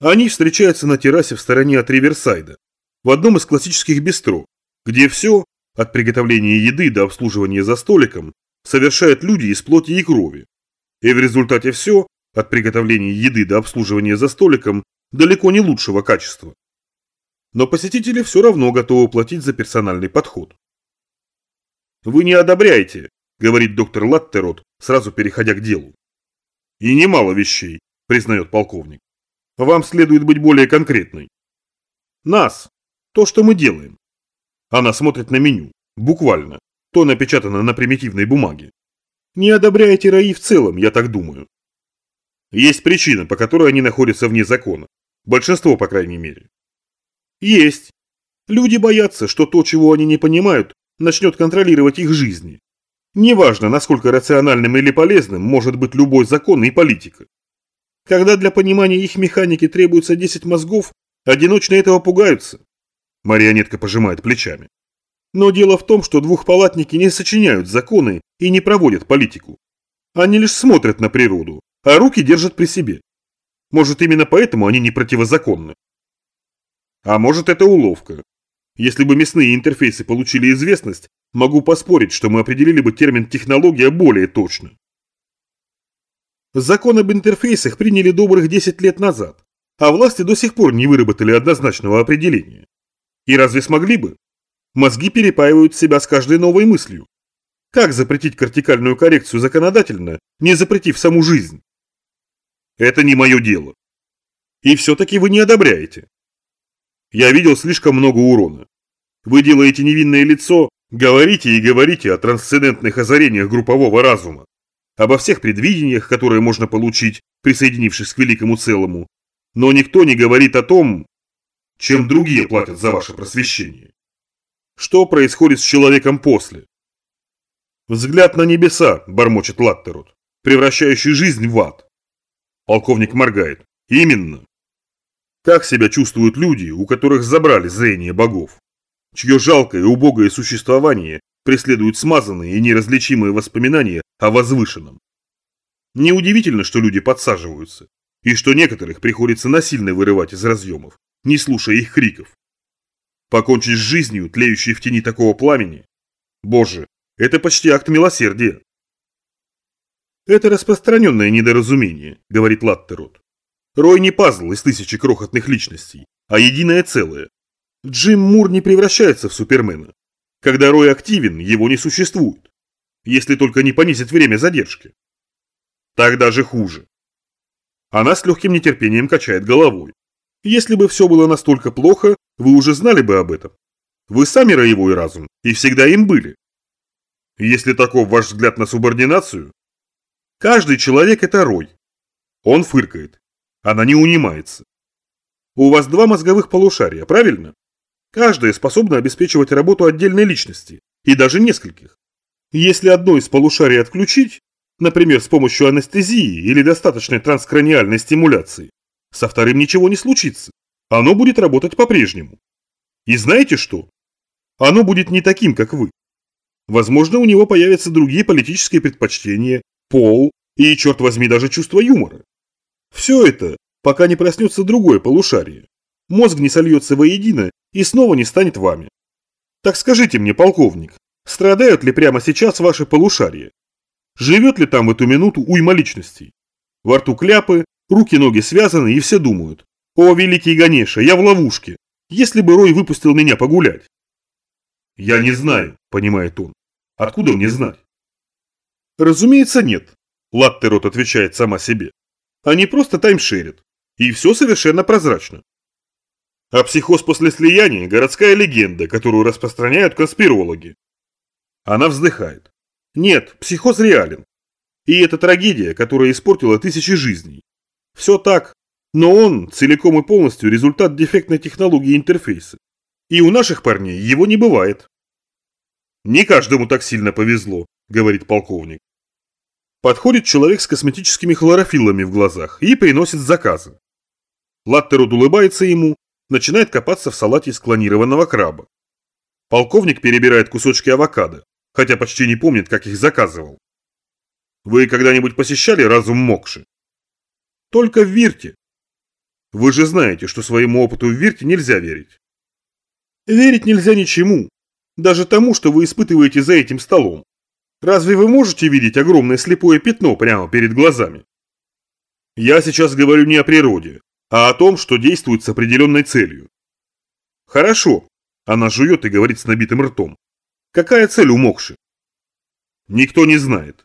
Они встречаются на террасе в стороне от Риверсайда, в одном из классических бистро, где все, от приготовления еды до обслуживания за столиком, совершают люди из плоти и крови. И в результате все, от приготовления еды до обслуживания за столиком, далеко не лучшего качества. Но посетители все равно готовы платить за персональный подход. «Вы не одобряете», – говорит доктор Латтерот, сразу переходя к делу. «И немало вещей», – признает полковник. «Вам следует быть более конкретной». «Нас. То, что мы делаем». Она смотрит на меню. Буквально. То напечатано на примитивной бумаге. Не одобряете РАИ в целом, я так думаю. Есть причина, по которой они находятся вне закона. Большинство, по крайней мере. Есть. Люди боятся, что то, чего они не понимают, начнет контролировать их жизни. Неважно, насколько рациональным или полезным может быть любой закон и политика. Когда для понимания их механики требуется 10 мозгов, одиночно этого пугаются. Марионетка пожимает плечами. Но дело в том, что двухпалатники не сочиняют законы и не проводят политику. Они лишь смотрят на природу, а руки держат при себе. Может, именно поэтому они не противозаконны. А может, это уловка. Если бы мясные интерфейсы получили известность, могу поспорить, что мы определили бы термин «технология» более точно. Закон об интерфейсах приняли добрых 10 лет назад, а власти до сих пор не выработали однозначного определения. И разве смогли бы? Мозги перепаивают себя с каждой новой мыслью. Как запретить кортикальную коррекцию законодательно, не запретив саму жизнь? Это не мое дело. И все-таки вы не одобряете. Я видел слишком много урона. Вы делаете невинное лицо, говорите и говорите о трансцендентных озарениях группового разума, обо всех предвидениях, которые можно получить, присоединившись к великому целому, но никто не говорит о том, чем другие платят за ваше просвещение. Что происходит с человеком после? Взгляд на небеса, бормочет Латтерут, превращающий жизнь в ад. Полковник моргает. Именно. Как себя чувствуют люди, у которых забрали зрение богов? Чье жалкое и убогое существование преследуют смазанные и неразличимые воспоминания о возвышенном? Неудивительно, что люди подсаживаются, и что некоторых приходится насильно вырывать из разъемов, не слушая их криков. Покончить с жизнью, тлеющей в тени такого пламени? Боже, это почти акт милосердия. Это распространенное недоразумение, говорит Латтерот. Рой не пазл из тысячи крохотных личностей, а единое целое. Джим Мур не превращается в Супермена. Когда Рой активен, его не существует. Если только не понизит время задержки. Так даже хуже. Она с легким нетерпением качает головой. Если бы все было настолько плохо, вы уже знали бы об этом. Вы сами роевой разум, и всегда им были. Если таков ваш взгляд на субординацию, каждый человек это рой. Он фыркает. Она не унимается. У вас два мозговых полушария, правильно? Каждое способно обеспечивать работу отдельной личности, и даже нескольких. Если одно из полушарий отключить, например, с помощью анестезии или достаточной транскраниальной стимуляции, со вторым ничего не случится. Оно будет работать по-прежнему. И знаете что? Оно будет не таким, как вы. Возможно, у него появятся другие политические предпочтения, пол и, черт возьми, даже чувство юмора. Все это, пока не проснется другое полушарие. Мозг не сольется воедино и снова не станет вами. Так скажите мне, полковник, страдают ли прямо сейчас ваши полушария? Живет ли там в эту минуту уйма личностей? Во рту кляпы, руки-ноги связаны и все думают. О, великий Ганеша, я в ловушке. Если бы Рой выпустил меня погулять. Я не знаю, понимает он. Откуда мне знать? Разумеется, нет. Латтерот отвечает сама себе. Они просто таймшерят. И все совершенно прозрачно. А психоз после слияния – городская легенда, которую распространяют конспирологи. Она вздыхает. Нет, психоз реален. И это трагедия, которая испортила тысячи жизней. Все так, но он целиком и полностью результат дефектной технологии интерфейса. И у наших парней его не бывает. Не каждому так сильно повезло, говорит полковник. Подходит человек с косметическими хлорофиллами в глазах и приносит заказы. Латтеруд улыбается ему, начинает копаться в салате из клонированного краба. Полковник перебирает кусочки авокадо, хотя почти не помнит, как их заказывал. Вы когда-нибудь посещали разум Мокши? Только в Вирте. Вы же знаете, что своему опыту в Вирте нельзя верить. Верить нельзя ничему, даже тому, что вы испытываете за этим столом. Разве вы можете видеть огромное слепое пятно прямо перед глазами? Я сейчас говорю не о природе, а о том, что действует с определенной целью. Хорошо, она жует и говорит с набитым ртом. Какая цель у Мокши? Никто не знает.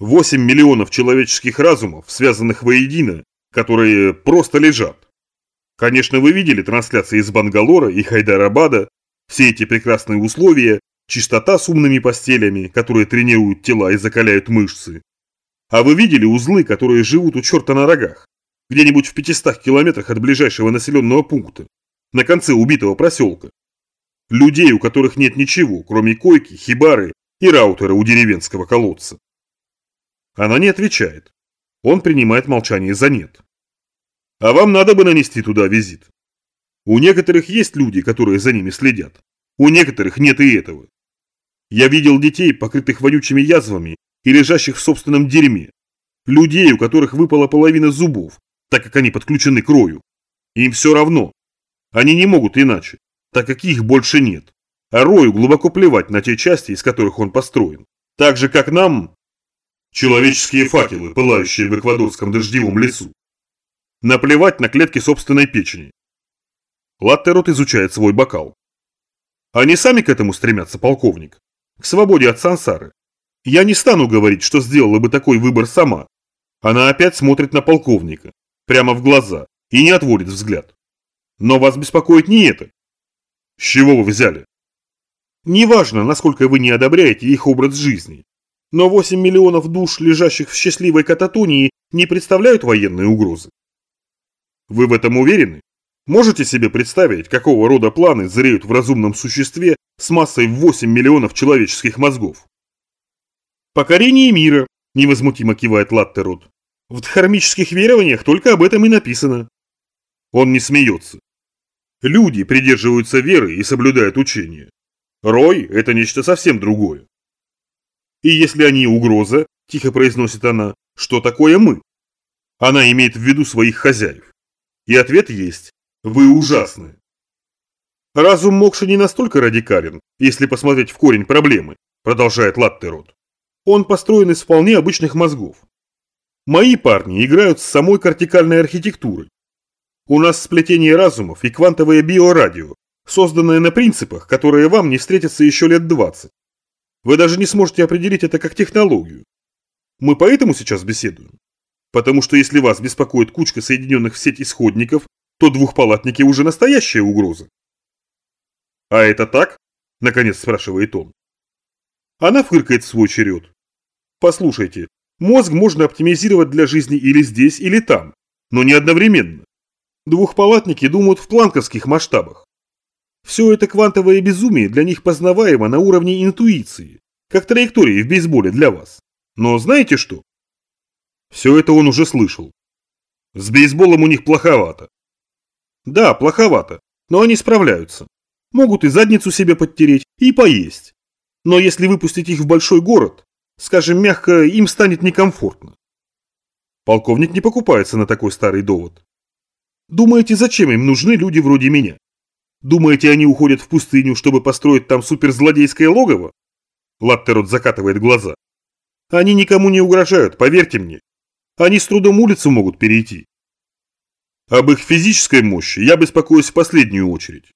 8 миллионов человеческих разумов, связанных воедино, которые просто лежат. Конечно, вы видели трансляции из Бангалора и Хайдарабада, все эти прекрасные условия, чистота с умными постелями, которые тренируют тела и закаляют мышцы. А вы видели узлы, которые живут у черта на рогах, где-нибудь в 500 километрах от ближайшего населенного пункта, на конце убитого проселка? Людей, у которых нет ничего, кроме койки, хибары и раутера у деревенского колодца. Она не отвечает. Он принимает молчание за нет. А вам надо бы нанести туда визит. У некоторых есть люди, которые за ними следят. У некоторых нет и этого. Я видел детей, покрытых вонючими язвами и лежащих в собственном дерьме. Людей, у которых выпала половина зубов, так как они подключены к рою. Им все равно. Они не могут иначе, так как их больше нет. А рою глубоко плевать на те части, из которых он построен. Так же, как нам... Человеческие факелы, пылающие в эквадорском дождевом лесу. Наплевать на клетки собственной печени. Латтерот изучает свой бокал. Они сами к этому стремятся, полковник. К свободе от сансары. Я не стану говорить, что сделала бы такой выбор сама. Она опять смотрит на полковника, прямо в глаза, и не отводит взгляд. Но вас беспокоит не это. С чего вы взяли? Неважно, насколько вы не одобряете их образ жизни. Но 8 миллионов душ, лежащих в счастливой кататонии, не представляют военной угрозы. Вы в этом уверены? Можете себе представить, какого рода планы зреют в разумном существе с массой в 8 миллионов человеческих мозгов? Покорение мира, невозмутимо кивает Латтерот. В дхармических верованиях только об этом и написано. Он не смеется. Люди придерживаются веры и соблюдают учения. Рой – это нечто совсем другое. И если они угроза, тихо произносит она, что такое мы? Она имеет в виду своих хозяев. И ответ есть вы ужасны. Разум Мокши не настолько радикален, если посмотреть в корень проблемы, продолжает Латтерот. Он построен из вполне обычных мозгов. Мои парни играют с самой кортикальной архитектурой. У нас сплетение разумов и квантовое биорадио, созданное на принципах, которые вам не встретятся еще лет 20. Вы даже не сможете определить это как технологию. Мы поэтому сейчас беседуем. Потому что если вас беспокоит кучка соединенных в сеть исходников, то двухпалатники уже настоящая угроза. «А это так?» – наконец спрашивает он. Она фыркает в свой черед. «Послушайте, мозг можно оптимизировать для жизни или здесь, или там, но не одновременно. Двухпалатники думают в планковских масштабах. Все это квантовое безумие для них познаваемо на уровне интуиции, как траектории в бейсболе для вас. Но знаете что? Все это он уже слышал. С бейсболом у них плоховато. Да, плоховато, но они справляются. Могут и задницу себе подтереть, и поесть. Но если выпустить их в большой город, скажем мягко, им станет некомфортно. Полковник не покупается на такой старый довод. Думаете, зачем им нужны люди вроде меня? Думаете, они уходят в пустыню, чтобы построить там суперзлодейское логово? Латтерот закатывает глаза. Они никому не угрожают, поверьте мне. Они с трудом улицу могут перейти. Об их физической мощи я беспокоюсь в последнюю очередь.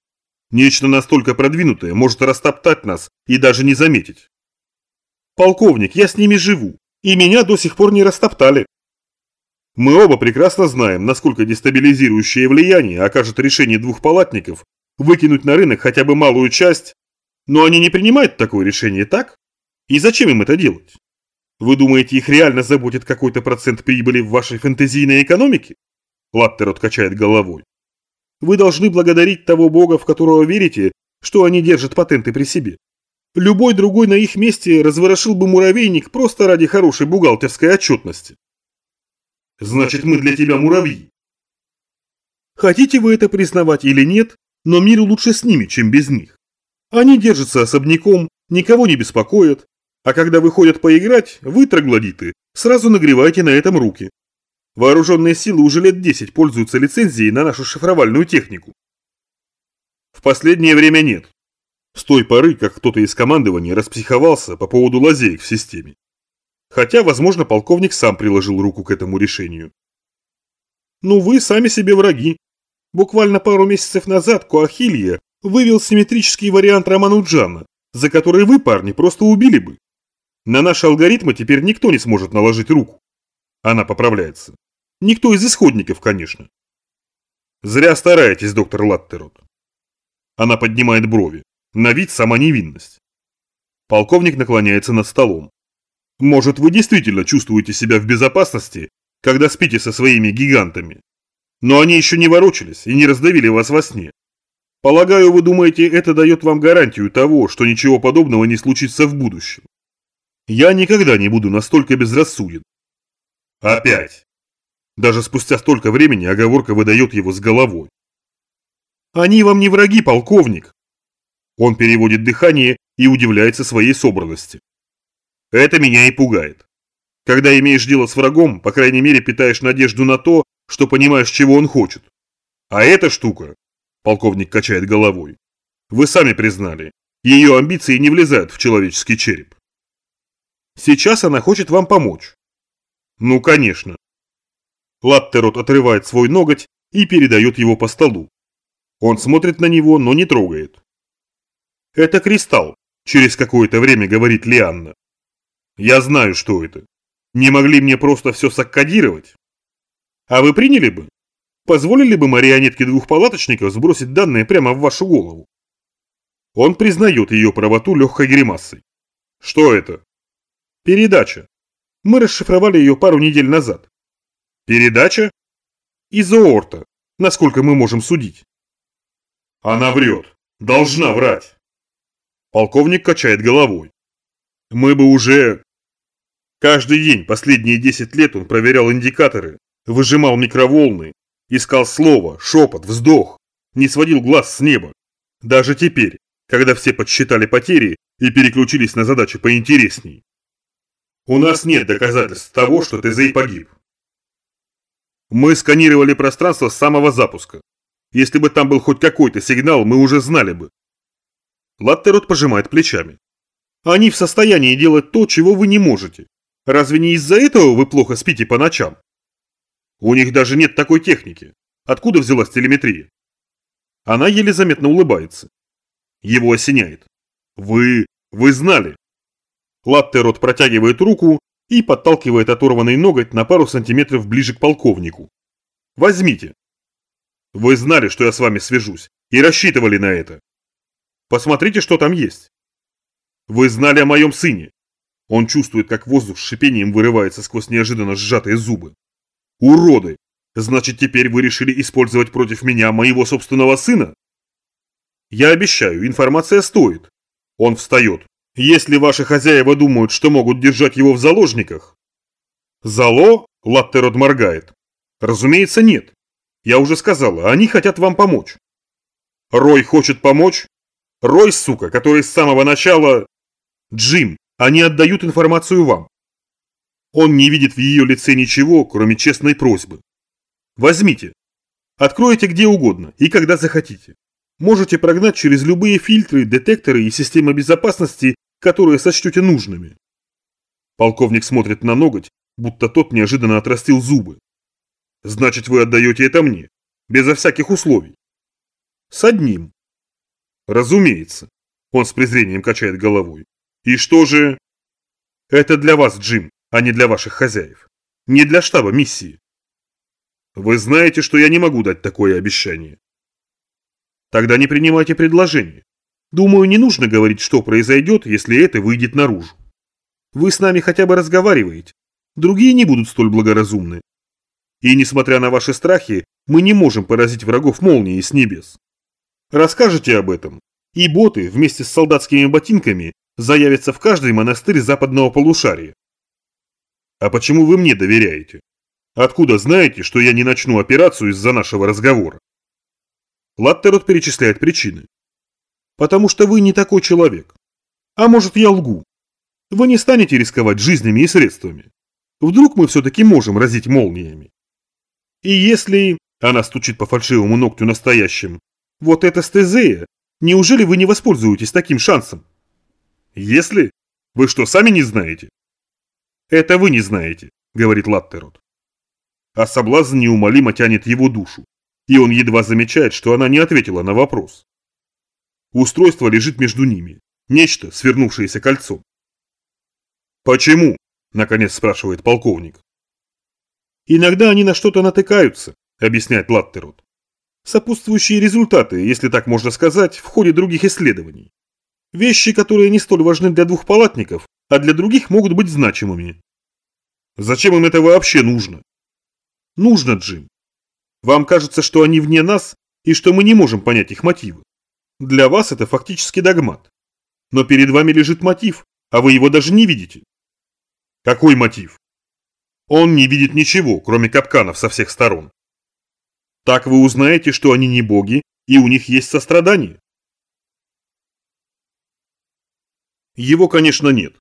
Нечто настолько продвинутое может растоптать нас и даже не заметить. Полковник, я с ними живу, и меня до сих пор не растоптали. Мы оба прекрасно знаем, насколько дестабилизирующее влияние окажет решение двух палатников выкинуть на рынок хотя бы малую часть, но они не принимают такое решение, так? И зачем им это делать? Вы думаете, их реально заботит какой-то процент прибыли в вашей фэнтезийной экономике? Латтерот качает головой. Вы должны благодарить того бога, в которого верите, что они держат патенты при себе. Любой другой на их месте разворошил бы муравейник просто ради хорошей бухгалтерской отчетности. Значит, мы для тебя муравьи. Хотите вы это признавать или нет, но миру лучше с ними, чем без них. Они держатся особняком, никого не беспокоят, а когда выходят поиграть, вы, троглодиты, сразу нагреваете на этом руки. Вооруженные силы уже лет 10 пользуются лицензией на нашу шифровальную технику. В последнее время нет. С той поры, как кто-то из командования распсиховался по поводу лазеек в системе. Хотя, возможно, полковник сам приложил руку к этому решению. Ну вы сами себе враги. Буквально пару месяцев назад Коахилья вывел симметрический вариант Романуджана, за который вы, парни, просто убили бы. На наши алгоритмы теперь никто не сможет наложить руку. Она поправляется. Никто из исходников, конечно. Зря стараетесь, доктор Латтерот. Она поднимает брови. На вид сама невинность. Полковник наклоняется над столом. Может, вы действительно чувствуете себя в безопасности, когда спите со своими гигантами. Но они еще не ворочались и не раздавили вас во сне. Полагаю, вы думаете, это дает вам гарантию того, что ничего подобного не случится в будущем. Я никогда не буду настолько безрассуден. Опять. Даже спустя столько времени оговорка выдает его с головой. Они вам не враги, полковник. Он переводит дыхание и удивляется своей собранности. Это меня и пугает. Когда имеешь дело с врагом, по крайней мере питаешь надежду на то, что понимаешь, чего он хочет. А эта штука, полковник качает головой, вы сами признали, ее амбиции не влезают в человеческий череп. Сейчас она хочет вам помочь. Ну, конечно. Латтерот отрывает свой ноготь и передает его по столу. Он смотрит на него, но не трогает. Это кристалл, через какое-то время говорит Лианна. Я знаю, что это. Не могли мне просто все саккодировать? А вы приняли бы? Позволили бы марионетке двух палаточников сбросить данные прямо в вашу голову? Он признает ее правоту легкой гримасой. Что это? Передача. Мы расшифровали ее пару недель назад. Передача? Из Оорта, насколько мы можем судить. Она врет. Должна врать. Полковник качает головой. Мы бы уже... Каждый день последние 10 лет он проверял индикаторы, выжимал микроволны, искал слово, шепот, вздох, не сводил глаз с неба. Даже теперь, когда все подсчитали потери и переключились на задачи поинтересней. У нас нет доказательств того, что Тезей погиб. Мы сканировали пространство с самого запуска. Если бы там был хоть какой-то сигнал, мы уже знали бы. Латтерот пожимает плечами. Они в состоянии делать то, чего вы не можете. Разве не из-за этого вы плохо спите по ночам? У них даже нет такой техники. Откуда взялась телеметрия? Она еле заметно улыбается. Его осеняет. Вы... вы знали. Латтерот протягивает руку и подталкивает оторванный ноготь на пару сантиметров ближе к полковнику. Возьмите. Вы знали, что я с вами свяжусь, и рассчитывали на это. Посмотрите, что там есть. Вы знали о моем сыне. Он чувствует, как воздух с шипением вырывается сквозь неожиданно сжатые зубы. Уроды! Значит, теперь вы решили использовать против меня моего собственного сына? Я обещаю, информация стоит. Он встает. Если ваши хозяева думают, что могут держать его в заложниках... Зало? Латтерод моргает. Разумеется, нет. Я уже сказала, они хотят вам помочь. Рой хочет помочь? Рой, сука, который с самого начала... Джим, они отдают информацию вам. Он не видит в ее лице ничего, кроме честной просьбы. Возьмите. Откройте где угодно и когда захотите. Можете прогнать через любые фильтры, детекторы и системы безопасности которые сочтете нужными. Полковник смотрит на ноготь, будто тот неожиданно отрастил зубы. Значит, вы отдаете это мне, безо всяких условий. С одним. Разумеется. Он с презрением качает головой. И что же... Это для вас, Джим, а не для ваших хозяев. Не для штаба миссии. Вы знаете, что я не могу дать такое обещание. Тогда не принимайте предложение. Думаю, не нужно говорить, что произойдет, если это выйдет наружу. Вы с нами хотя бы разговариваете. Другие не будут столь благоразумны. И несмотря на ваши страхи, мы не можем поразить врагов молнией с небес. Расскажите об этом, и боты вместе с солдатскими ботинками заявятся в каждый монастырь западного полушария. А почему вы мне доверяете? Откуда знаете, что я не начну операцию из-за нашего разговора? Латтерот перечисляет причины потому что вы не такой человек. А может, я лгу. Вы не станете рисковать жизнями и средствами. Вдруг мы все-таки можем разить молниями. И если... Она стучит по фальшивому ногтю настоящим. Вот это стезея. Неужели вы не воспользуетесь таким шансом? Если? Вы что, сами не знаете? Это вы не знаете, говорит Латтерот. А соблазн неумолимо тянет его душу, и он едва замечает, что она не ответила на вопрос. Устройство лежит между ними, нечто, свернувшееся кольцом. «Почему?» – наконец спрашивает полковник. «Иногда они на что-то натыкаются», – объясняет Латтерот. «Сопутствующие результаты, если так можно сказать, в ходе других исследований. Вещи, которые не столь важны для двух палатников, а для других могут быть значимыми». «Зачем им это вообще нужно?» «Нужно, Джим. Вам кажется, что они вне нас и что мы не можем понять их мотивы. Для вас это фактически догмат. Но перед вами лежит мотив, а вы его даже не видите. Какой мотив? Он не видит ничего, кроме капканов со всех сторон. Так вы узнаете, что они не боги, и у них есть сострадание. Его, конечно, нет.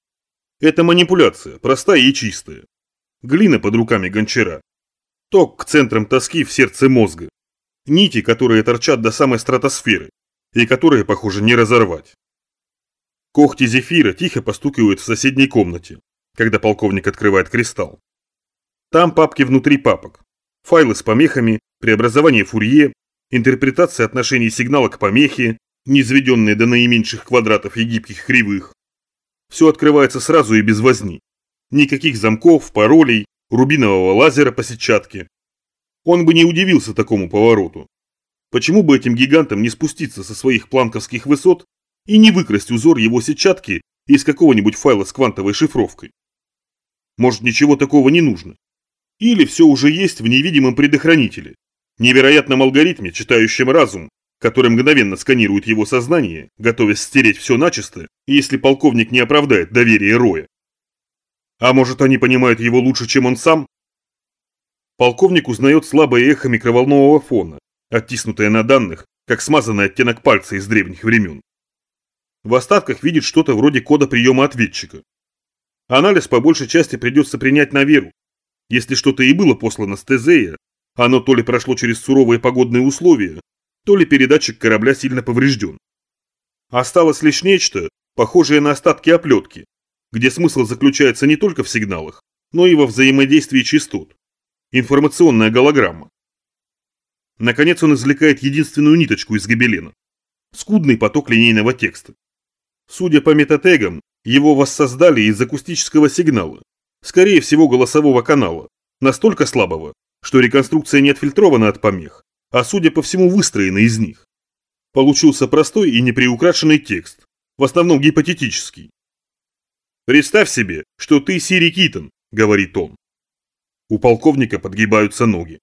Это манипуляция, простая и чистая. Глина под руками гончара. Ток к центрам тоски в сердце мозга. Нити, которые торчат до самой стратосферы, и которые, похоже, не разорвать. Когти зефира тихо постукивают в соседней комнате когда полковник открывает кристалл. Там папки внутри папок. Файлы с помехами, преобразование Фурье, интерпретация отношений сигнала к помехе, низведенные до наименьших квадратов и гибких кривых. Все открывается сразу и без возни. Никаких замков, паролей, рубинового лазера по сетчатке. Он бы не удивился такому повороту. Почему бы этим гигантам не спуститься со своих планковских высот и не выкрасть узор его сетчатки из какого-нибудь файла с квантовой шифровкой? Может, ничего такого не нужно? Или все уже есть в невидимом предохранителе, невероятном алгоритме, читающем разум, который мгновенно сканирует его сознание, готовясь стереть все начисто, если полковник не оправдает доверие Роя. А может, они понимают его лучше, чем он сам? Полковник узнает слабое эхо микроволнового фона, оттиснутое на данных, как смазанный оттенок пальца из древних времен. В остатках видит что-то вроде кода приема ответчика, Анализ по большей части придется принять на веру. Если что-то и было послано с Тезея, оно то ли прошло через суровые погодные условия, то ли передатчик корабля сильно поврежден. Осталось лишь нечто, похожее на остатки оплетки, где смысл заключается не только в сигналах, но и во взаимодействии частот. Информационная голограмма. Наконец он извлекает единственную ниточку из гобелена. Скудный поток линейного текста. Судя по метатегам, его воссоздали из акустического сигнала, скорее всего голосового канала, настолько слабого, что реконструкция не отфильтрована от помех, а судя по всему выстроена из них. Получился простой и неприукрашенный текст, в основном гипотетический. «Представь себе, что ты Сири Китон», — говорит он. У полковника подгибаются ноги.